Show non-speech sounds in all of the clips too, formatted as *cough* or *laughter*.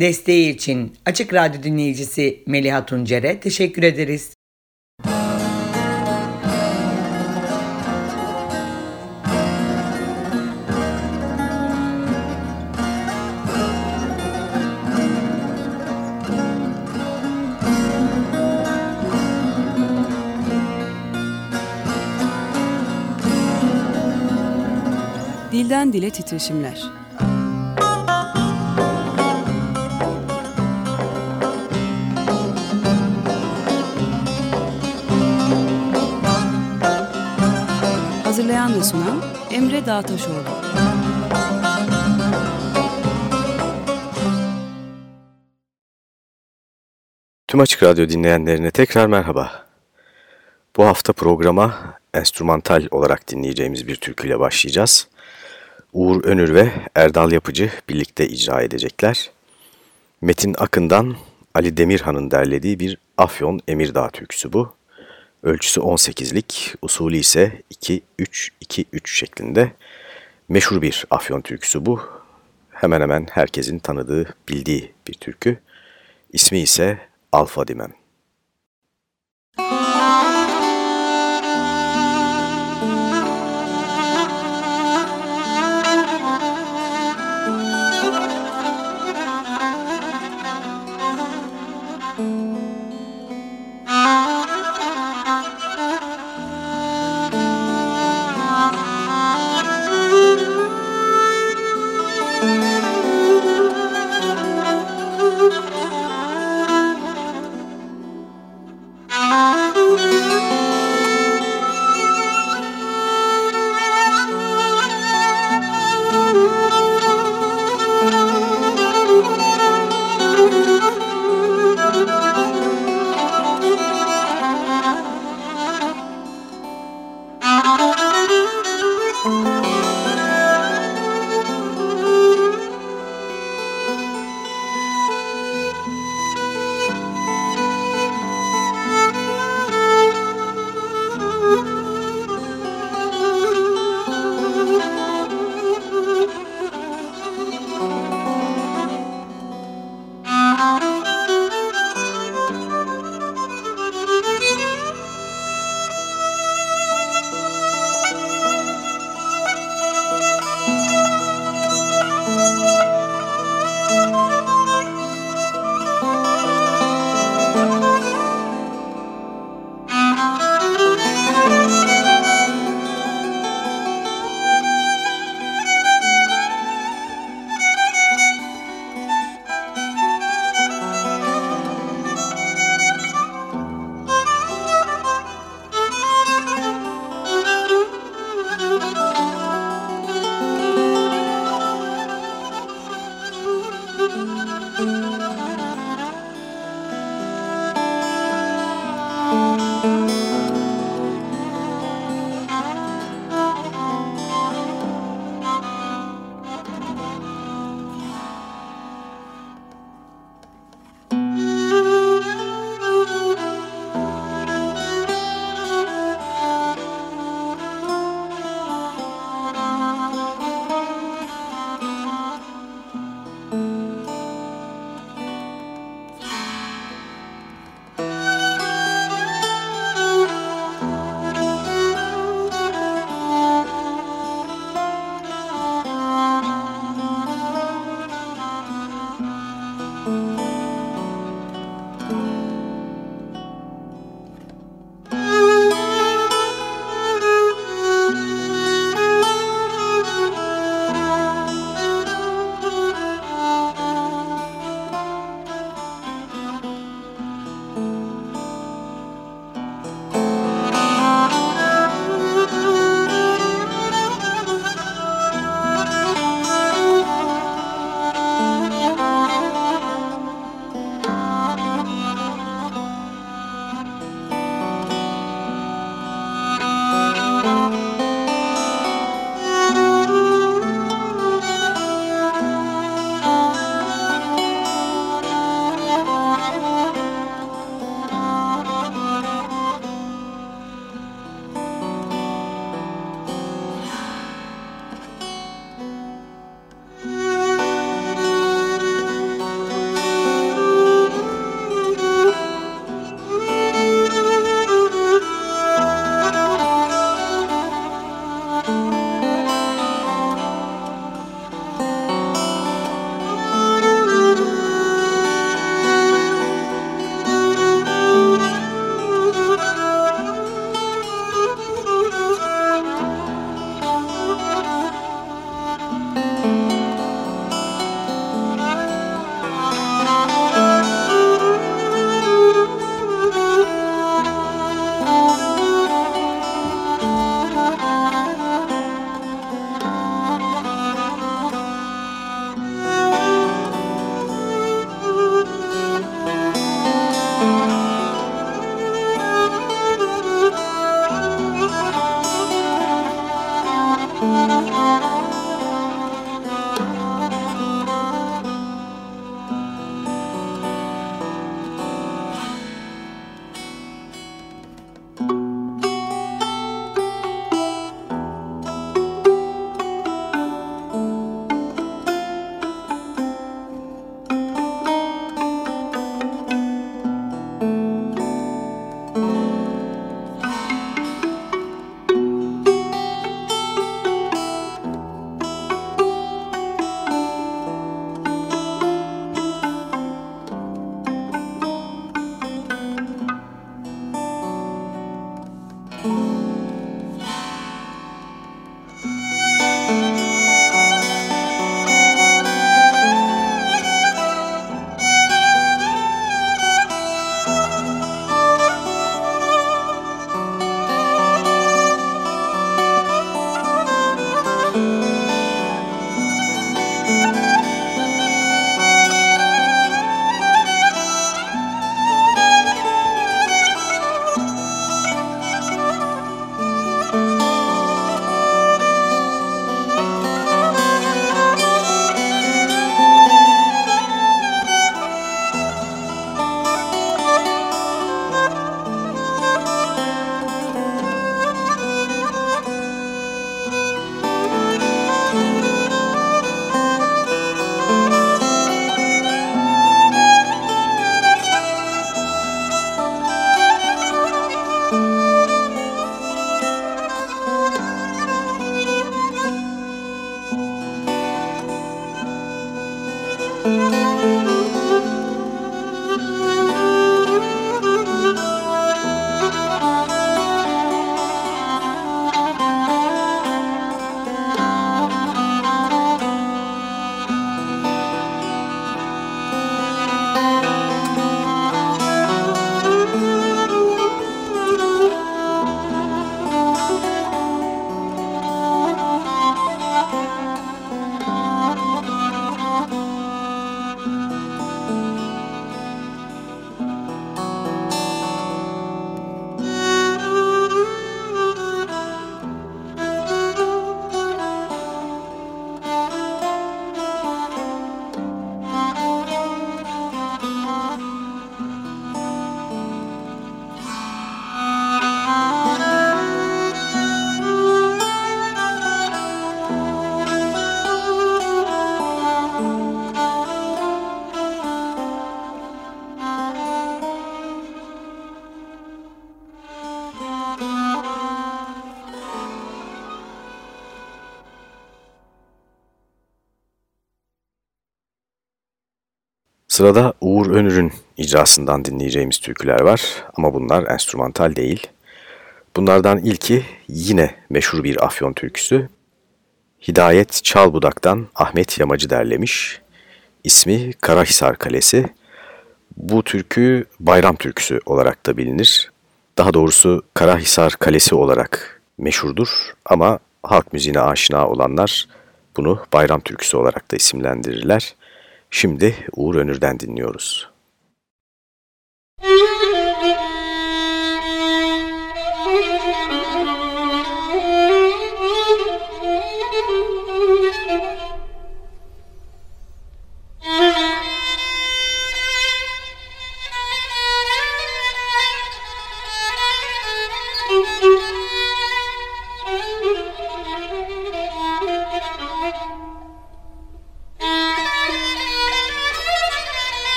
Desteği için Açık Radyo dinleyicisi Meliha Tuncer'e teşekkür ederiz. Dilden Dile Titreşimler Hazırlayan ve sunan Emre Dağtaşoğlu. Tüm Açık Radyo dinleyenlerine tekrar merhaba. Bu hafta programa enstrümantal olarak dinleyeceğimiz bir türküyle başlayacağız. Uğur Önür ve Erdal Yapıcı birlikte icra edecekler. Metin Akın'dan Ali Demirhan'ın derlediği bir Afyon Emirdağ türküsü bu. Ölçüsü 18'lik, usulü ise 2-3-2-3 şeklinde. Meşhur bir Afyon türküsü bu. Hemen hemen herkesin tanıdığı, bildiği bir türkü. İsmi ise Alfa Dimem. Sırada Uğur Önür'ün icrasından dinleyeceğimiz türküler var ama bunlar enstrümantal değil. Bunlardan ilki yine meşhur bir Afyon türküsü. Hidayet Çalbudak'tan Ahmet Yamacı derlemiş. İsmi Karahisar Kalesi. Bu türkü bayram türküsü olarak da bilinir. Daha doğrusu Karahisar Kalesi olarak meşhurdur ama halk müziğine aşina olanlar bunu bayram türküsü olarak da isimlendirirler. Şimdi Uğur Önür'den dinliyoruz.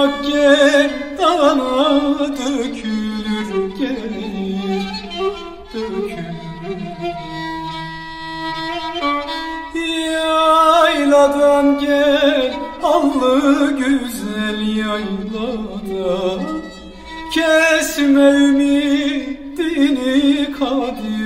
Zülüfak gerdana dökülür Yayladan gel allı güzel yayladan. Kesme ümidini Kadir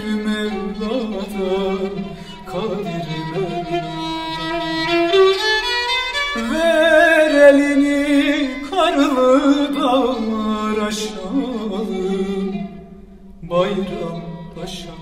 Bayram paşa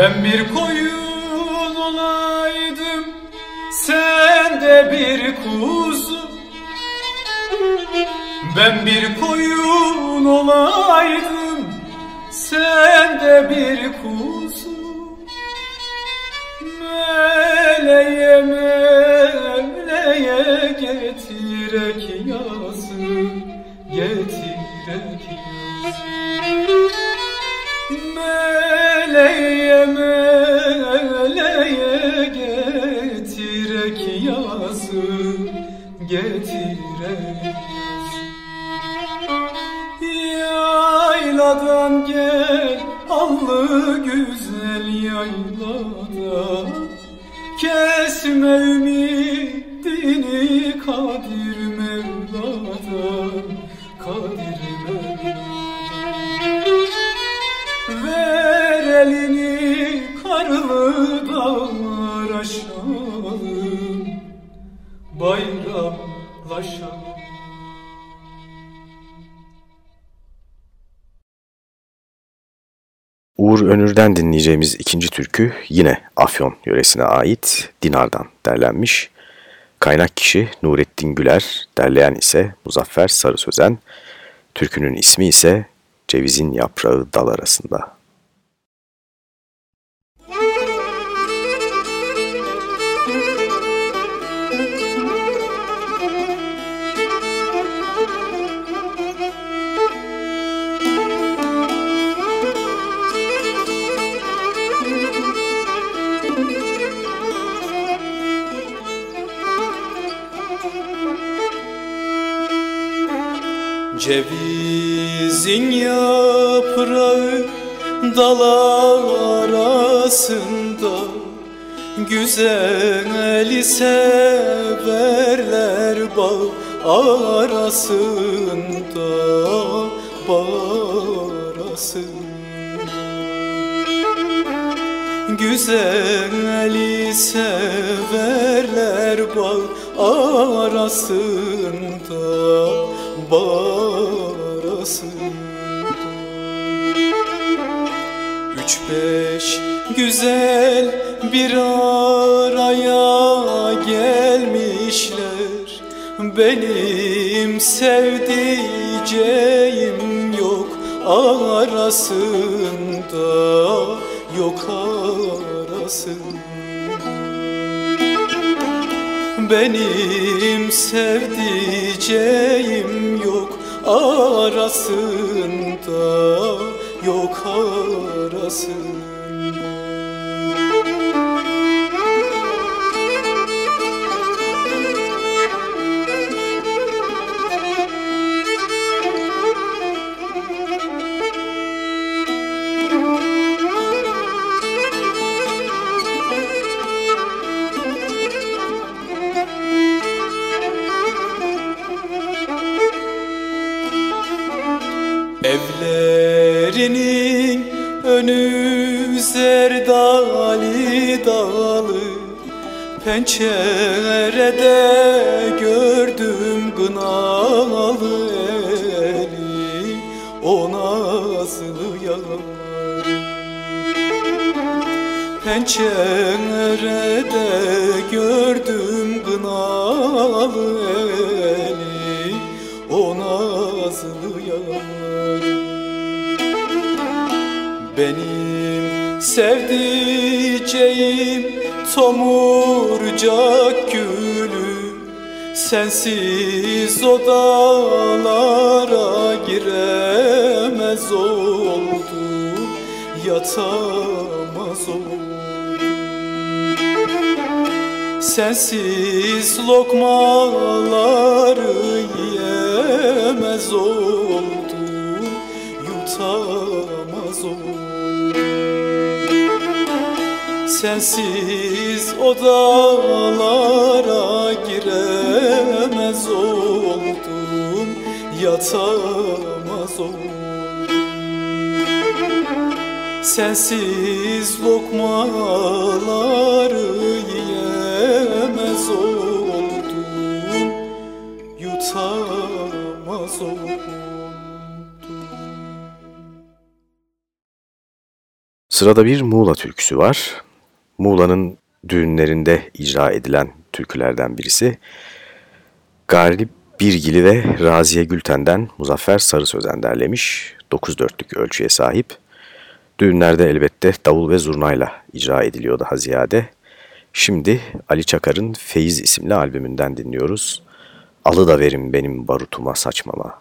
Ben bir koyun olaydım Sen de bir kuzu Ben bir koyun olaydım Sen de bir kuzu Meleğe meleğe getirek yazı Getirek yazı Meleğe meleğe getirek yazı Getirek. Yayladan gel Ballı güzel yaylada Kesme ümidini Kadir elini karlı dağlar aşalım Bayramlaşalım Uğur Önür'den dinleyeceğimiz ikinci türkü yine Afyon yöresine ait Dinar'dan derlenmiş. Kaynak kişi Nurettin Güler, derleyen ise Muzaffer Sarı Sözen. Türkünün ismi ise Cevizin Yaprağı Dal Arasında. Cevizin yaprağı dalar arasında. Güzeli severler bağ arasında Bağ arasında. Güzeli severler bağ arasında Bağrasında Üç beş güzel bir araya gelmişler. Benim sevdiceğim yok arasında Yok arasında. Benim sevdiceğim yok arasında Yok arasında tomurcak gülü Sensiz odalara giremez oldu Yatamaz oldu. Sensiz lokmaları yiyemez oldu Yutamaz Sensiz odalara giremez oldum Yatamaz oldum Sensiz lokmaları yiyemez oldum Yutamaz oldum Sırada bir Muğla türküsü var. Muğla'nın düğünlerinde icra edilen türkülerden birisi. Galip Birgili ve Raziye Gülten'den Muzaffer Sarı Sözen derlemiş. 9 dörtlük ölçüye sahip. Düğünlerde elbette davul ve zurnayla icra ediliyor daha ziyade. Şimdi Ali Çakar'ın Feyiz isimli albümünden dinliyoruz. Alı da verin benim barutuma saçmama.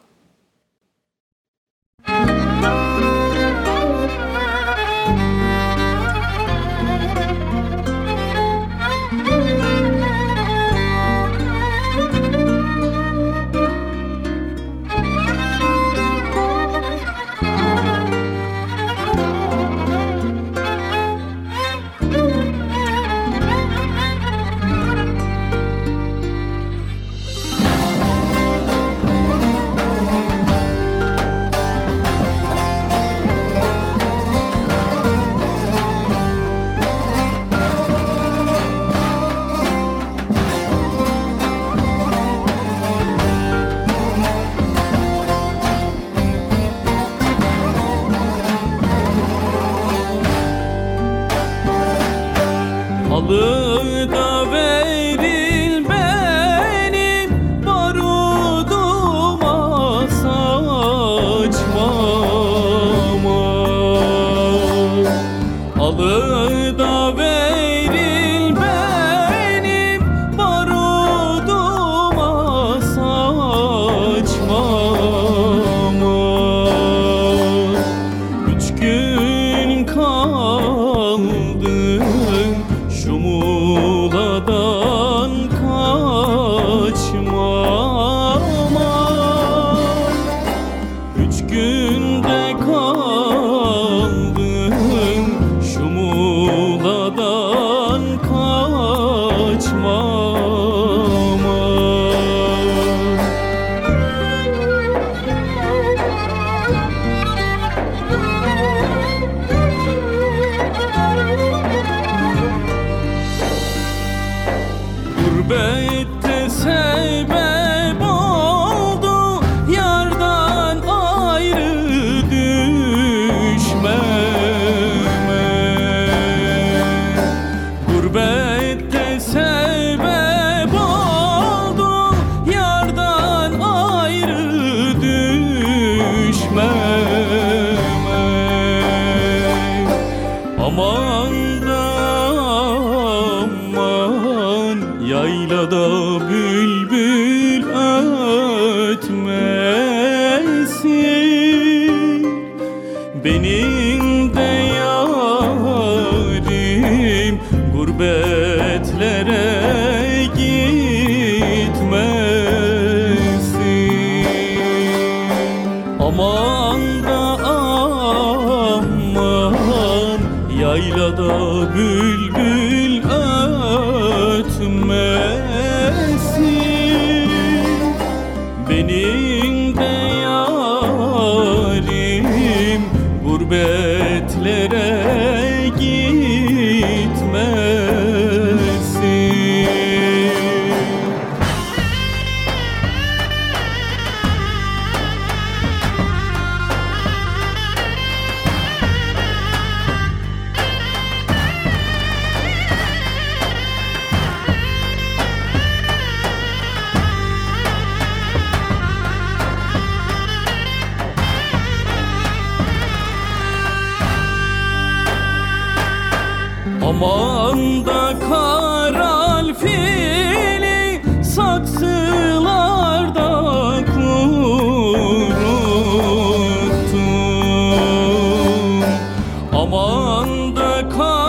Kovanda kal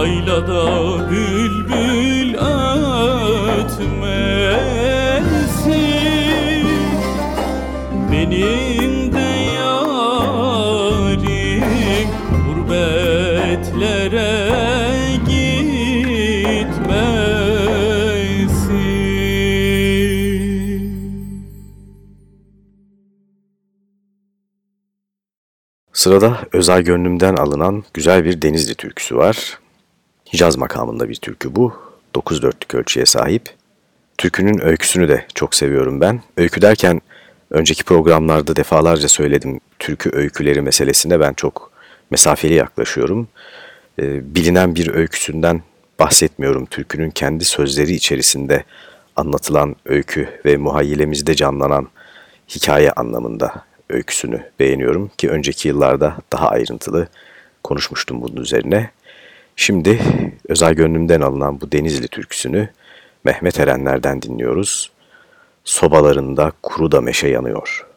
Yaylada bülbül ötmesin Benim de yarim gurbetlere Sırada özel gönlümden alınan güzel bir Denizli türküsü var. Hicaz makamında bir türkü bu. 9 dörtlük ölçüye sahip. Türkünün öyküsünü de çok seviyorum ben. Öykü derken önceki programlarda defalarca söyledim. Türkü öyküleri meselesine ben çok mesafeli yaklaşıyorum. Ee, bilinen bir öyküsünden bahsetmiyorum. Türkünün kendi sözleri içerisinde anlatılan öykü ve muhayyilemizde canlanan hikaye anlamında öyküsünü beğeniyorum ki önceki yıllarda daha ayrıntılı konuşmuştum bunun üzerine. Şimdi özel gönlümden alınan bu Denizli türküsünü Mehmet Erenler'den dinliyoruz. Sobalarında kuru da meşe yanıyor.''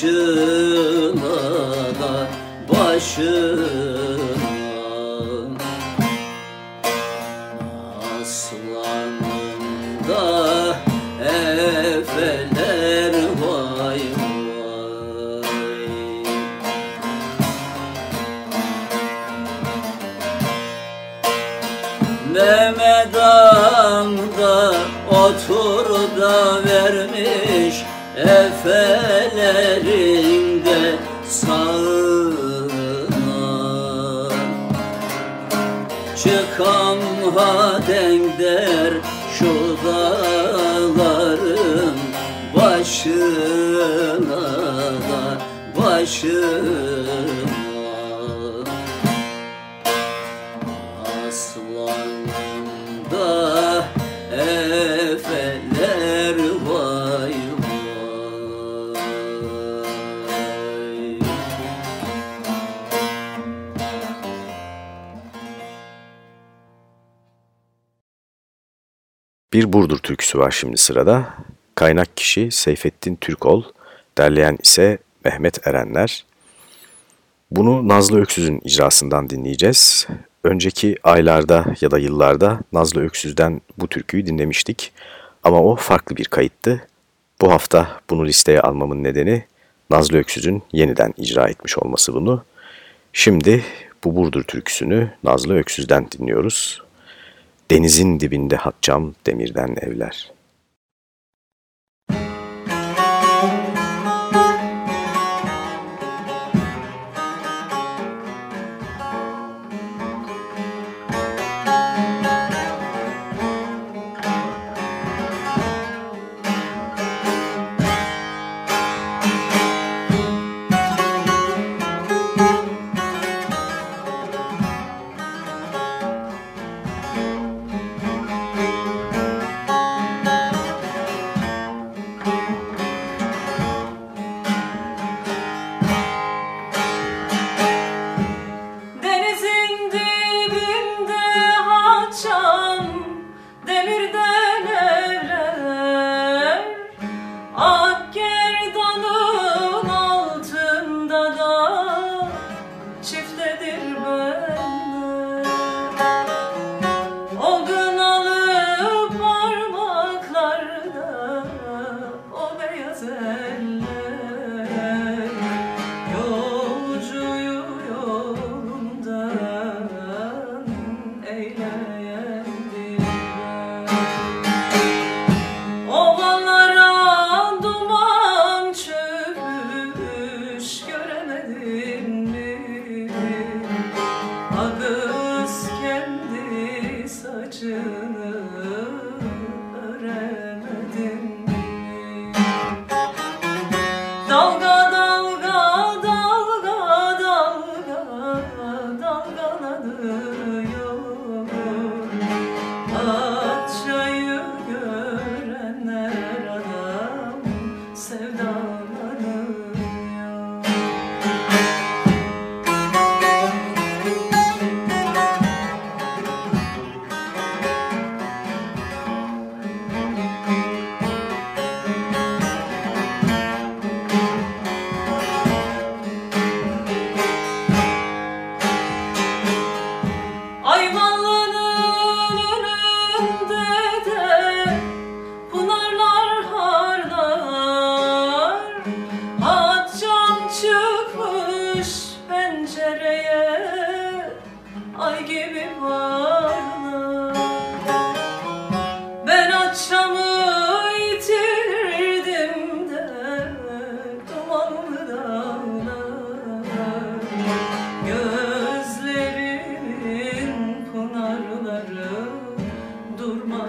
这 Bir Burdur türküsü var şimdi sırada. Kaynak kişi Seyfettin Türkol, derleyen ise Mehmet Erenler. Bunu Nazlı Öksüz'ün icrasından dinleyeceğiz. Önceki aylarda ya da yıllarda Nazlı Öksüz'den bu türküyü dinlemiştik. Ama o farklı bir kayıttı. Bu hafta bunu listeye almamın nedeni Nazlı Öksüz'ün yeniden icra etmiş olması bunu. Şimdi bu Burdur türküsünü Nazlı Öksüz'den dinliyoruz. Denizin dibinde hatcam demirden evler.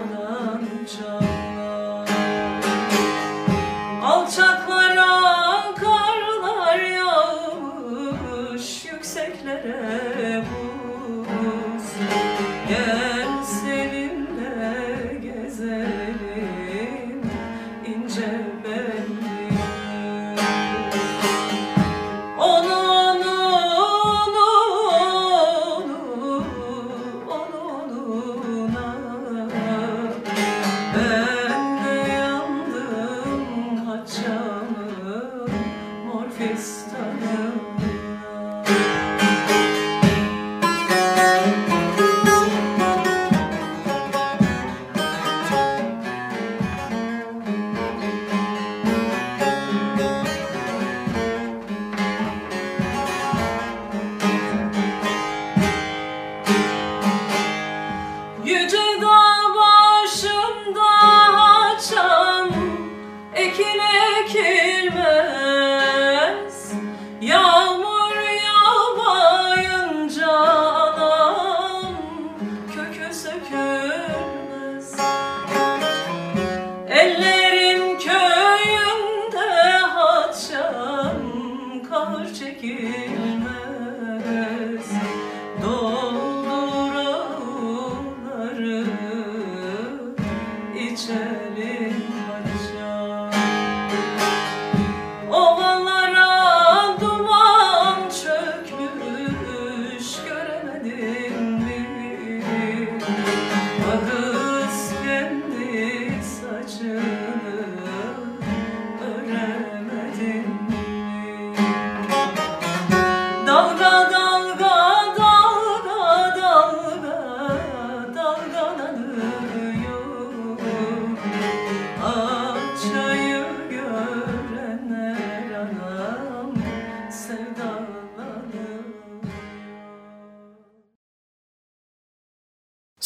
candan candan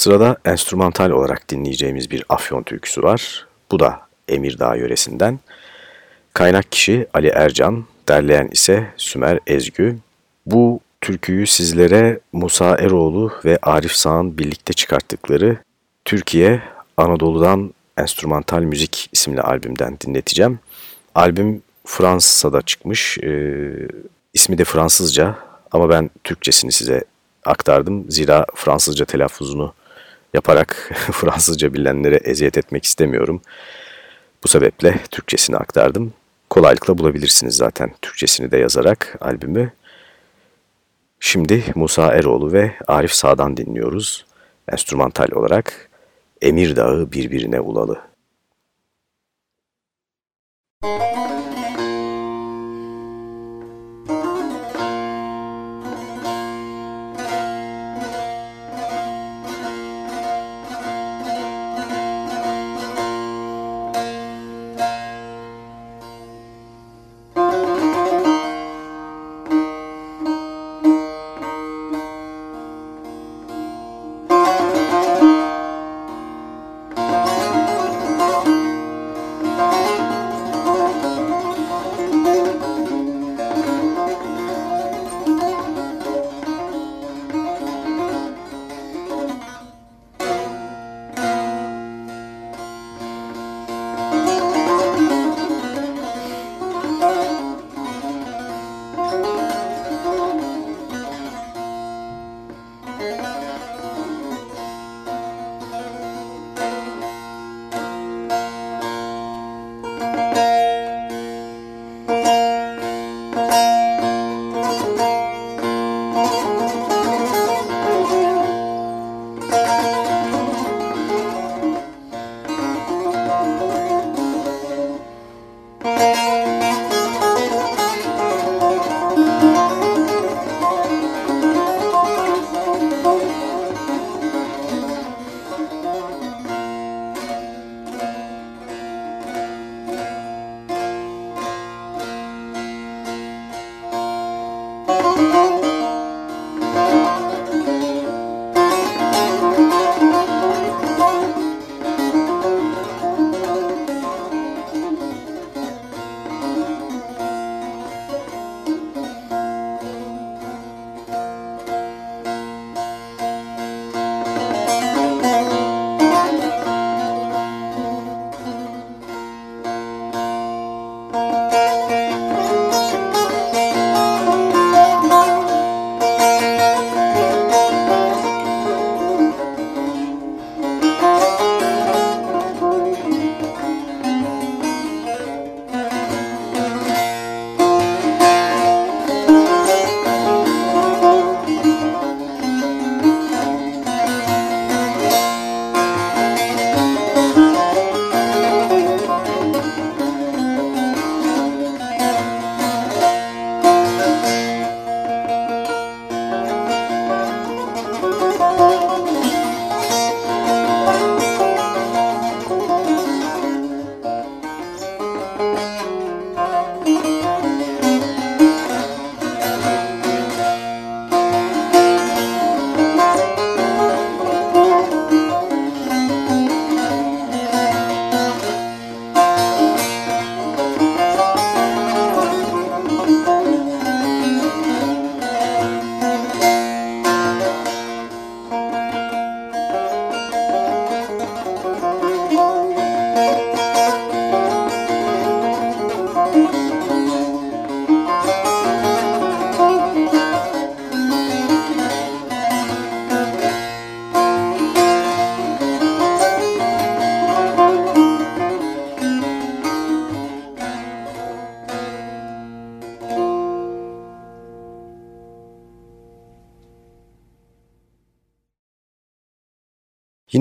Sırada enstrümantal olarak dinleyeceğimiz bir Afyon türküsü var. Bu da Emirdağ yöresinden. Kaynak kişi Ali Ercan, derleyen ise Sümer Ezgü. Bu türküyü sizlere Musa Eroğlu ve Arif Sağ'ın birlikte çıkarttıkları Türkiye Anadolu'dan Enstrümantal Müzik isimli albümden dinleteceğim. Albüm Fransa'da çıkmış, ee, ismi de Fransızca ama ben Türkçesini size aktardım. Zira Fransızca telaffuzunu yaparak *laughs* Fransızca bilenlere eziyet etmek istemiyorum. Bu sebeple Türkçesini aktardım. Kolaylıkla bulabilirsiniz zaten Türkçesini de yazarak albümü. Şimdi Musa Eroğlu ve Arif Sağ'dan dinliyoruz. Enstrümantal olarak Emir Dağı birbirine ulalı. Müzik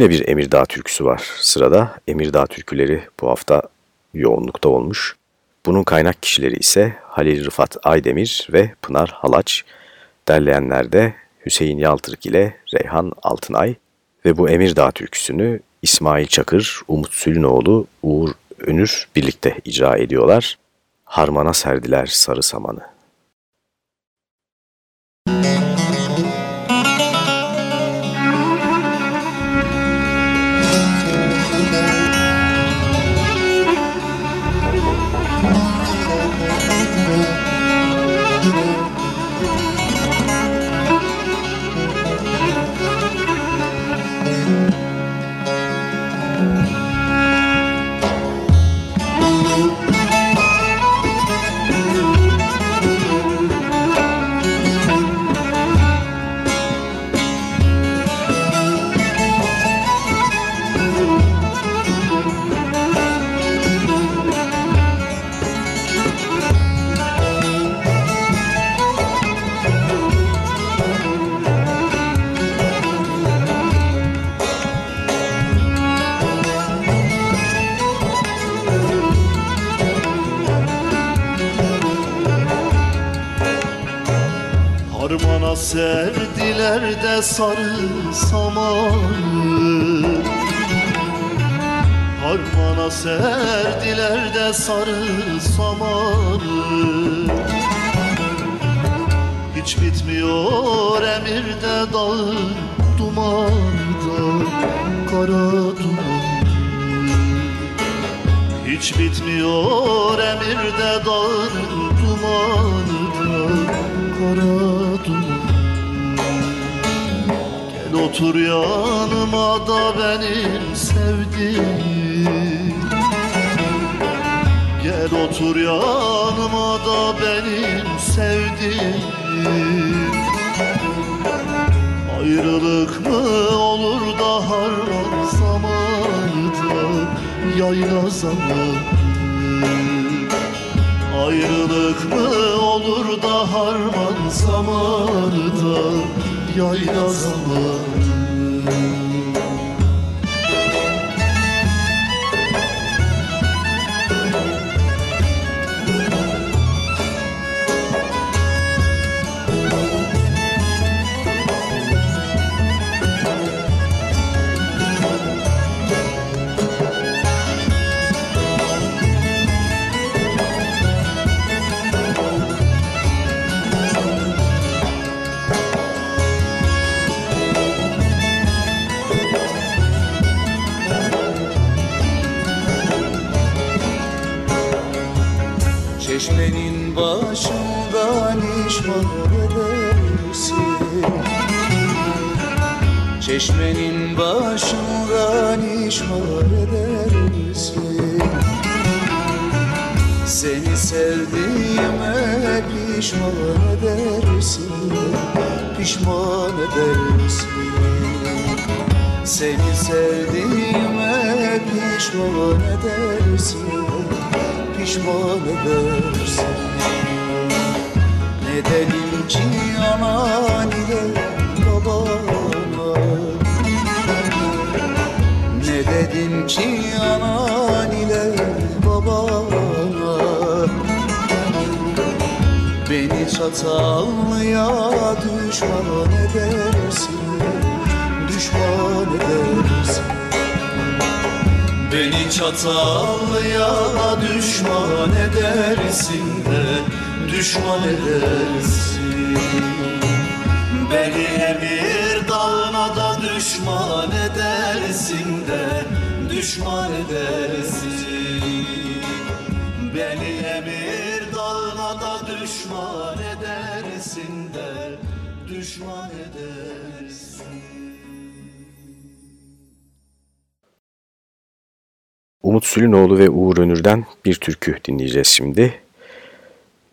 Yine bir Emirdağ türküsü var sırada. Emirdağ türküleri bu hafta yoğunlukta olmuş. Bunun kaynak kişileri ise Halil Rıfat Aydemir ve Pınar Halaç. Derleyenler de Hüseyin Yaltırk ile Reyhan Altınay ve bu Emirdağ türküsünü İsmail Çakır, Umut Sülünoğlu, Uğur Önür birlikte icra ediyorlar. Harmana serdiler sarı samanı. Harmana serdiler de sarı samanı Harmana serdiler de sarı samanı Hiç bitmiyor emirde dağ dumanda Kara duman hiç bitmiyor emirde dağın dumanı da kara duman otur yanıma da benim sevdiğim. Gel otur yanıma da benim sevdiğim. Ayrılık mı olur da harman zamanında yayla zamanı Ayrılık mı olur da harman zamanında yayla zamanı Çeşmenin başından işmal edersin Çeşmenin başından işmal edersin Seni sevdiğime pişman edersin Pişman edersin. Seni sevdiğime pişman edersin Pişman edersin Ne dedim ki anan ile babana Ne dedim ki anan ile babana Beni çatallıya düşman edersin Düşman edersin. Beni çatallıya düşman edersin de Düşman edersin. Beni emir dağına da düşman edersin de Düşman edersin. Beni emir dağına da düşman edersin de Düşman edersin. Umut Sülünoğlu ve Uğur Önür'den bir türkü dinleyeceğiz şimdi.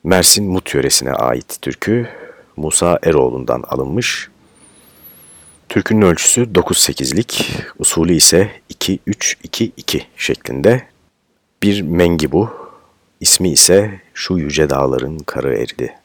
Mersin Mut yöresine ait türkü Musa Eroğlu'ndan alınmış. Türkünün ölçüsü 9-8'lik, usulü ise 2-3-2-2 şeklinde. Bir mengi bu, ismi ise Şu Yüce Dağların Karı Eridi.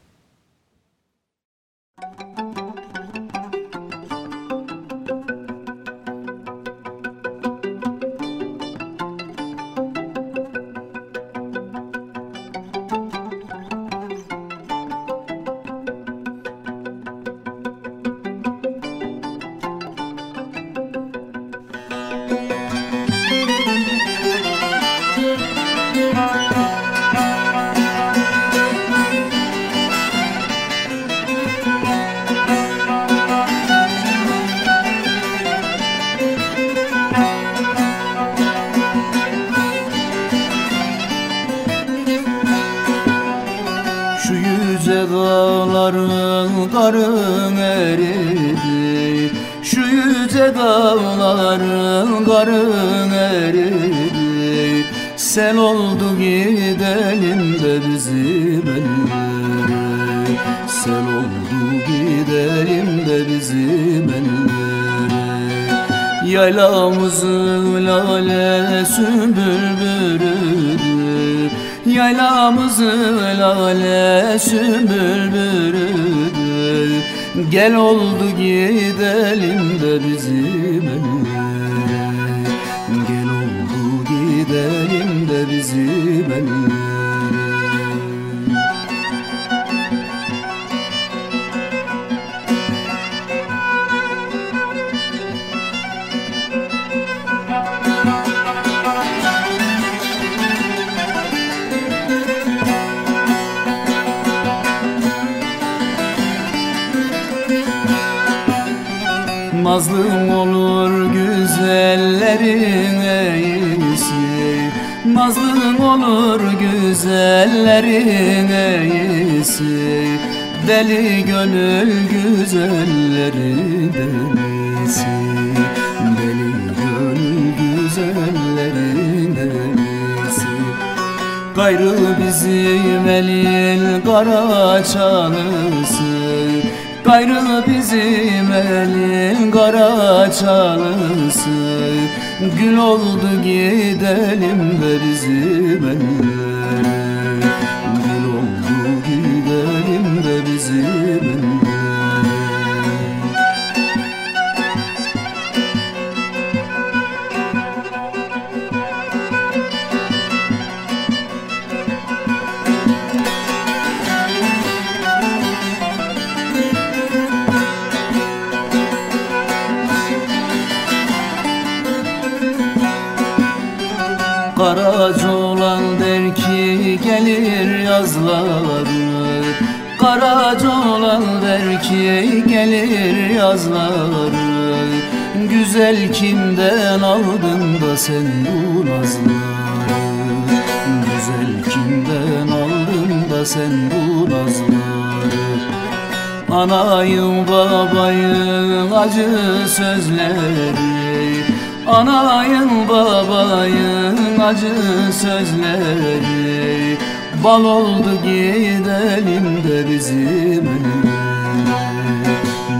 Kara çalısı. Gayrı bizim elin kara çalısı. Gül oldu gidelim de bizim ellere yazları Karaca olan der ki gelir yazları Güzel kimden aldın da sen bu nazları Güzel kimden aldın da sen bu nazları Anayım babayım acı sözleri. Anayın babayın acı sözleri Bal oldu gidelim de bizim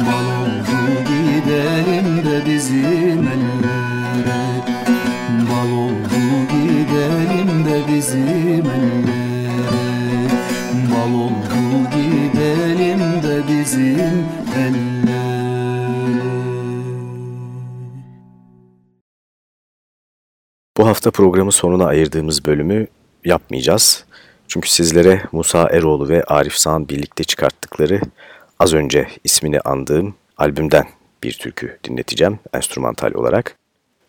Bal oldu gidelim de bizim Bal oldu gidelim de bizim Bal oldu gidelim de bizim Bu hafta programın sonuna ayırdığımız bölümü yapmayacağız. Çünkü sizlere Musa Eroğlu ve Arif Sağ'ın birlikte çıkarttıkları az önce ismini andığım albümden bir türkü dinleteceğim enstrümantal olarak.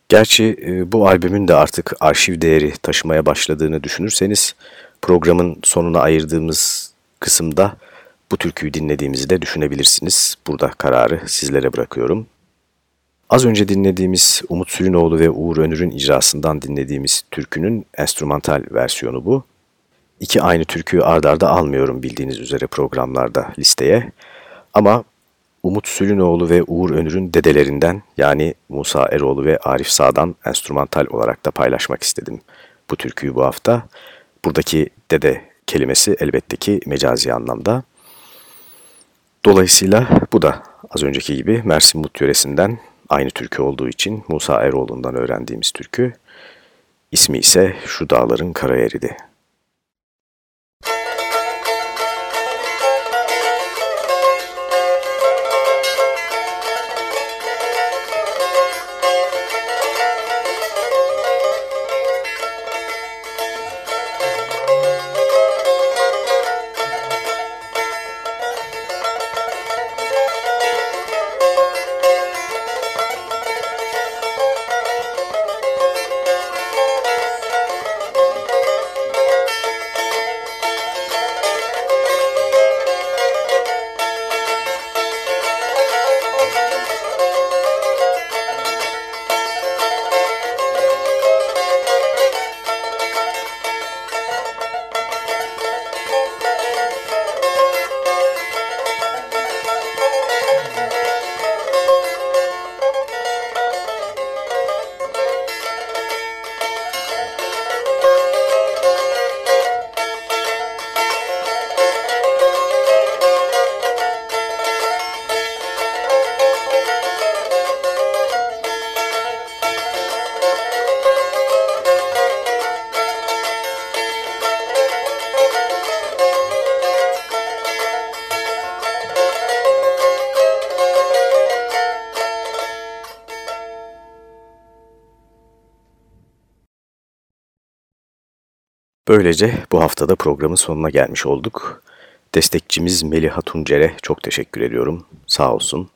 Gerçi e, bu albümün de artık arşiv değeri taşımaya başladığını düşünürseniz programın sonuna ayırdığımız kısımda bu türküyü dinlediğimizi de düşünebilirsiniz. Burada kararı sizlere bırakıyorum. Az önce dinlediğimiz Umut Sülünoğlu ve Uğur Önür'ün icrasından dinlediğimiz türkünün enstrümantal versiyonu bu. İki aynı türküyü ardarda almıyorum bildiğiniz üzere programlarda listeye. Ama Umut Sülünoğlu ve Uğur Önür'ün dedelerinden yani Musa Eroğlu ve Arif Sağ'dan enstrümantal olarak da paylaşmak istedim bu türküyü bu hafta. Buradaki dede kelimesi elbette ki mecazi anlamda. Dolayısıyla bu da az önceki gibi Mersin Mut yöresinden aynı türkü olduğu için Musa Eroğlu'ndan öğrendiğimiz türkü. İsmi ise Şu Dağların Kara Böylece bu haftada programın sonuna gelmiş olduk. Destekçimiz Melih Tuncer'e çok teşekkür ediyorum. Sağ olsun.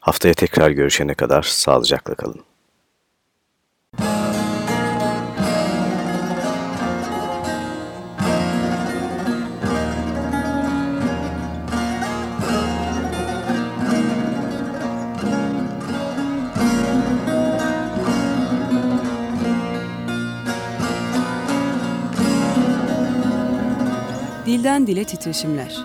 Haftaya tekrar görüşene kadar sağlıcakla kalın. Dile Titreşimler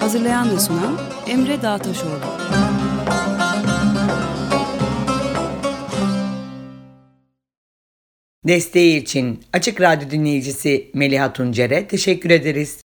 Hazırlayan ve sunan Emre Dağtaşoğlu. Desteği için Açık Radyo dinleyicisi Meliha Tuncer'e teşekkür ederiz.